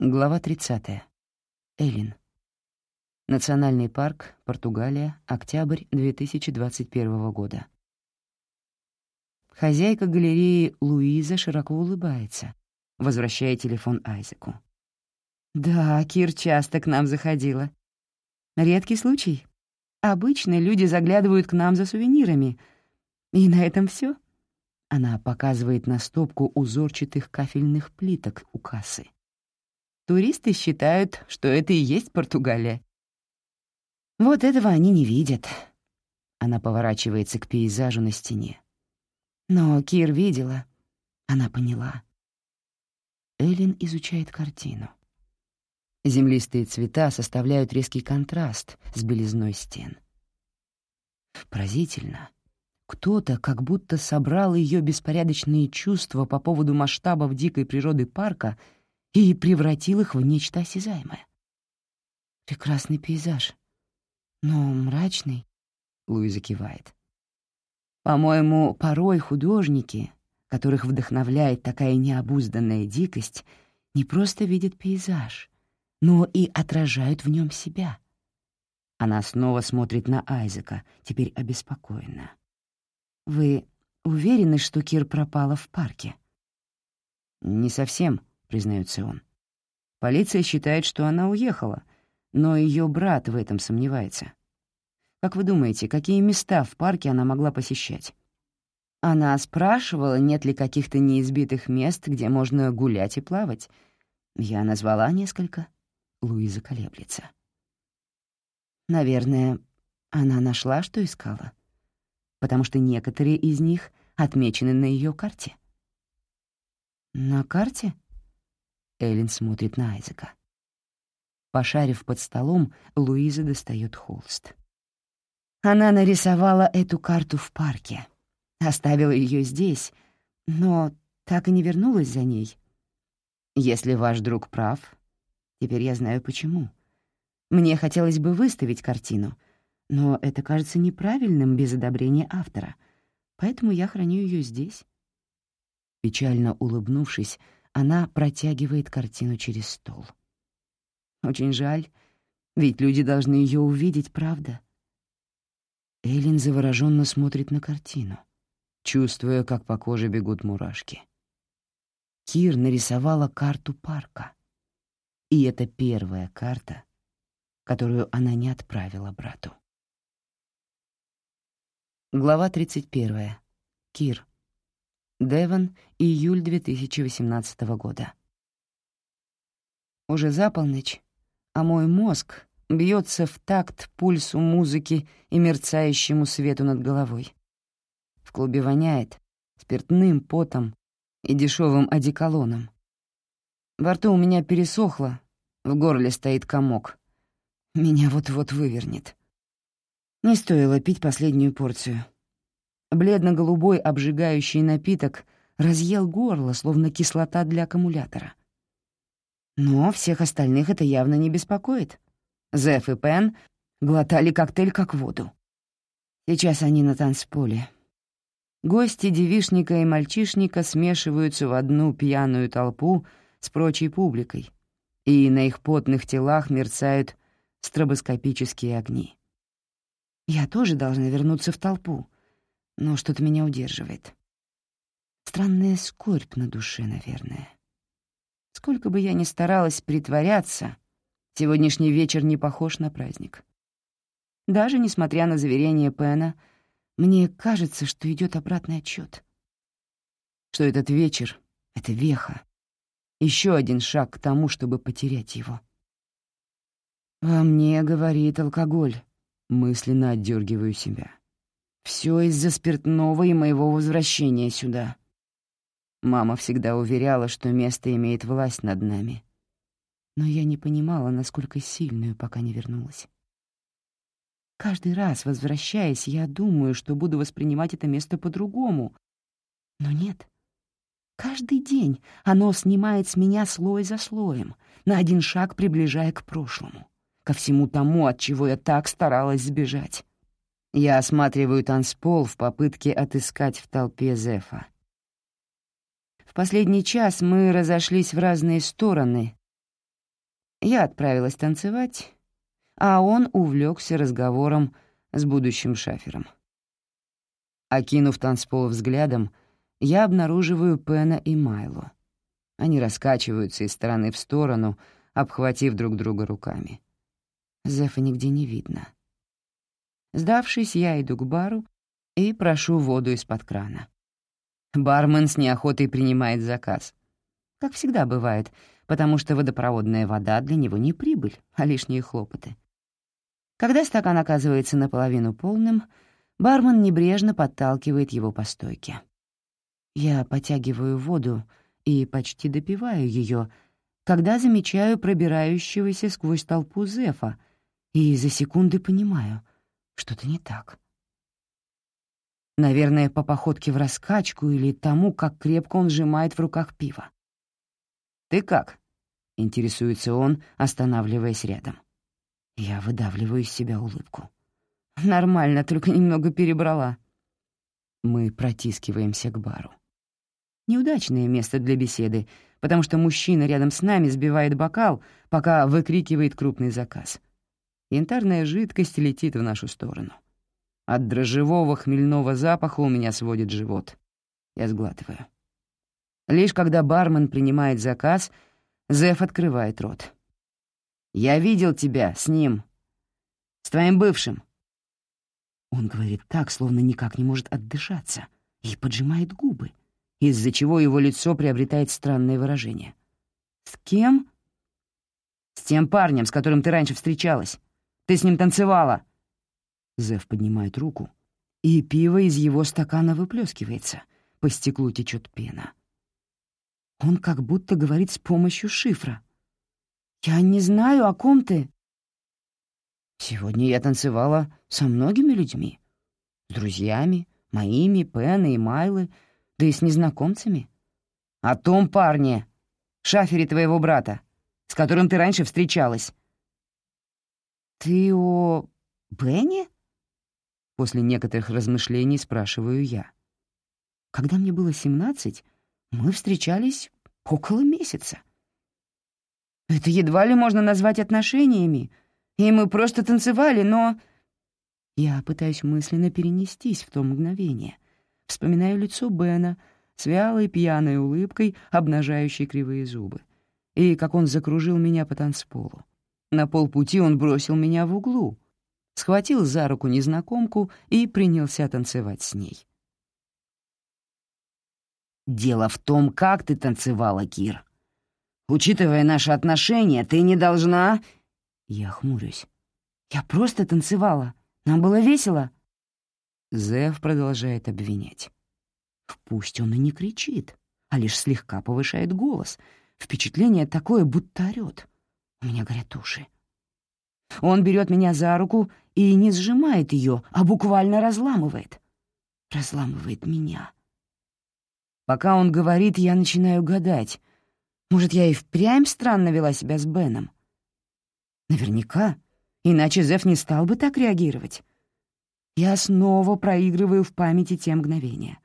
Глава 30. Элин. Национальный парк, Португалия, октябрь 2021 года. Хозяйка галереи Луиза широко улыбается, возвращая телефон Айзеку. «Да, Кир часто к нам заходила. Редкий случай. Обычно люди заглядывают к нам за сувенирами. И на этом все. Она показывает на стопку узорчатых кафельных плиток у кассы. Туристы считают, что это и есть Португалия. Вот этого они не видят. Она поворачивается к пейзажу на стене. Но Кир видела. Она поняла. Эллен изучает картину. Землистые цвета составляют резкий контраст с белизной стен. Поразительно. Кто-то как будто собрал ее беспорядочные чувства по поводу масштабов дикой природы парка — и превратил их в нечто осязаемое. «Прекрасный пейзаж, но мрачный», — Луиза кивает. «По-моему, порой художники, которых вдохновляет такая необузданная дикость, не просто видят пейзаж, но и отражают в нем себя». Она снова смотрит на Айзека, теперь обеспокоенно. «Вы уверены, что Кир пропала в парке?» «Не совсем», — признается он. Полиция считает, что она уехала, но ее брат в этом сомневается. Как вы думаете, какие места в парке она могла посещать? Она спрашивала, нет ли каких-то неизбитых мест, где можно гулять и плавать. Я назвала несколько. Луиза колеблется. Наверное, она нашла, что искала, потому что некоторые из них отмечены на ее карте. «На карте?» Эллен смотрит на Айзека. Пошарив под столом, Луиза достает холст. Она нарисовала эту карту в парке, оставила ее здесь, но так и не вернулась за ней. Если ваш друг прав, теперь я знаю почему. Мне хотелось бы выставить картину, но это кажется неправильным без одобрения автора, поэтому я храню ее здесь. Печально улыбнувшись, она протягивает картину через стол. Очень жаль, ведь люди должны ее увидеть, правда? Эллен завороженно смотрит на картину, чувствуя, как по коже бегут мурашки. Кир нарисовала карту парка. И это первая карта, которую она не отправила брату. Глава 31. Кир. Девон, июль 2018 года. Уже за полночь, а мой мозг бьется в такт пульсу музыки и мерцающему свету над головой. В клубе воняет спиртным, потом и дешевым одеколоном. Во рту у меня пересохло, в горле стоит комок. Меня вот-вот вывернет. Не стоило пить последнюю порцию. Бледно-голубой обжигающий напиток разъел горло, словно кислота для аккумулятора. Но всех остальных это явно не беспокоит. Зеф и Пен глотали коктейль как воду. Сейчас они на танцполе. Гости девишника и мальчишника смешиваются в одну пьяную толпу с прочей публикой, и на их потных телах мерцают стробоскопические огни. Я тоже должна вернуться в толпу, но что-то меня удерживает. Странная скорбь на душе, наверное. Сколько бы я ни старалась притворяться, сегодняшний вечер не похож на праздник. Даже несмотря на заверение Пена, мне кажется, что идет обратный отчет. Что этот вечер — это веха. Еще один шаг к тому, чтобы потерять его. «Во мне, — говорит алкоголь», — мысленно отдергиваю себя. Все из-за спиртного и моего возвращения сюда. Мама всегда уверяла, что место имеет власть над нами. Но я не понимала, насколько сильную, пока не вернулась. Каждый раз, возвращаясь, я думаю, что буду воспринимать это место по-другому. Но нет. Каждый день оно снимает с меня слой за слоем, на один шаг приближая к прошлому, ко всему тому, от чего я так старалась сбежать. Я осматриваю танцпол в попытке отыскать в толпе Зефа. В последний час мы разошлись в разные стороны, Я отправилась танцевать, а он увлекся разговором с будущим шафером. Окинув танцпол взглядом, я обнаруживаю Пена и Майло. Они раскачиваются из стороны в сторону, обхватив друг друга руками. Зефа нигде не видно. Сдавшись, я иду к бару и прошу воду из-под крана. Бармен с неохотой принимает заказ. Как всегда бывает, потому что водопроводная вода для него не прибыль, а лишние хлопоты. Когда стакан оказывается наполовину полным, бармен небрежно подталкивает его по стойке. Я потягиваю воду и почти допиваю ее, когда замечаю пробирающегося сквозь толпу Зефа и за секунды понимаю, что-то не так. Наверное, по походке в раскачку или тому, как крепко он сжимает в руках пиво. «Ты как?» — интересуется он, останавливаясь рядом. Я выдавливаю из себя улыбку. «Нормально, только немного перебрала». Мы протискиваемся к бару. Неудачное место для беседы, потому что мужчина рядом с нами сбивает бокал, пока выкрикивает крупный заказ. Янтарная жидкость летит в нашу сторону. От дрожжевого хмельного запаха у меня сводит живот. Я сглатываю. Лишь когда бармен принимает заказ, Зеф открывает рот. «Я видел тебя с ним. С твоим бывшим». Он говорит так, словно никак не может отдышаться, и поджимает губы, из-за чего его лицо приобретает странное выражение. «С кем?» «С тем парнем, с которым ты раньше встречалась. Ты с ним танцевала». Зев поднимает руку, и пиво из его стакана выплескивается. По стеклу течет пена. Он как будто говорит с помощью шифра. «Я не знаю, о ком ты». «Сегодня я танцевала со многими людьми. С друзьями, моими, Пена и Майлы, да и с незнакомцами. О том парне, шафере твоего брата, с которым ты раньше встречалась». «Ты о Бенни?» После некоторых размышлений спрашиваю я. Когда мне было семнадцать, мы встречались около месяца. Это едва ли можно назвать отношениями, и мы просто танцевали, но... Я пытаюсь мысленно перенестись в то мгновение. Вспоминаю лицо Бена с вялой пьяной улыбкой, обнажающей кривые зубы, и как он закружил меня по танцполу. На полпути он бросил меня в углу, схватил за руку незнакомку и принялся танцевать с ней. Дело в том, как ты танцевала, Кир. Учитывая наши отношения, ты не должна...» Я хмурюсь. «Я просто танцевала. Нам было весело». Зев продолжает обвинять. Пусть он и не кричит, а лишь слегка повышает голос. Впечатление такое, будто орёт. У меня горят уши. Он берет меня за руку и не сжимает ее, а буквально разламывает. Разламывает меня. Пока он говорит, я начинаю гадать. Может, я и впрямь странно вела себя с Беном? Наверняка, иначе Зев не стал бы так реагировать. Я снова проигрываю в памяти те мгновения.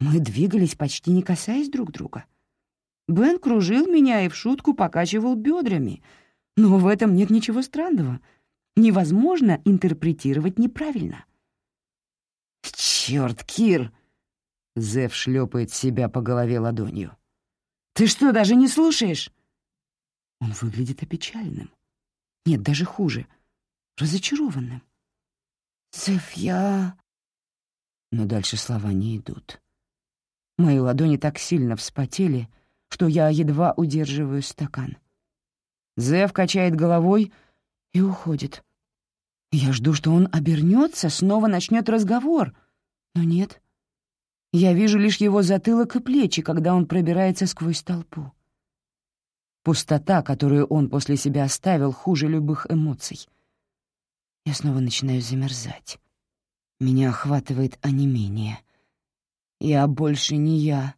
Мы двигались, почти не касаясь друг друга. Бен кружил меня и в шутку покачивал бедрами, но в этом нет ничего странного. Невозможно интерпретировать неправильно. «Чёрт, Кир!» Зев шлепает себя по голове ладонью. «Ты что, даже не слушаешь?» Он выглядит опечаленным. Нет, даже хуже. Разочарованным. «Зев, я...» Но дальше слова не идут. Мои ладони так сильно вспотели, что я едва удерживаю стакан. Зев качает головой и уходит. Я жду, что он обернется, снова начнет разговор. Но нет. Я вижу лишь его затылок и плечи, когда он пробирается сквозь толпу. Пустота, которую он после себя оставил, хуже любых эмоций. Я снова начинаю замерзать. Меня охватывает онемение. Я больше не я.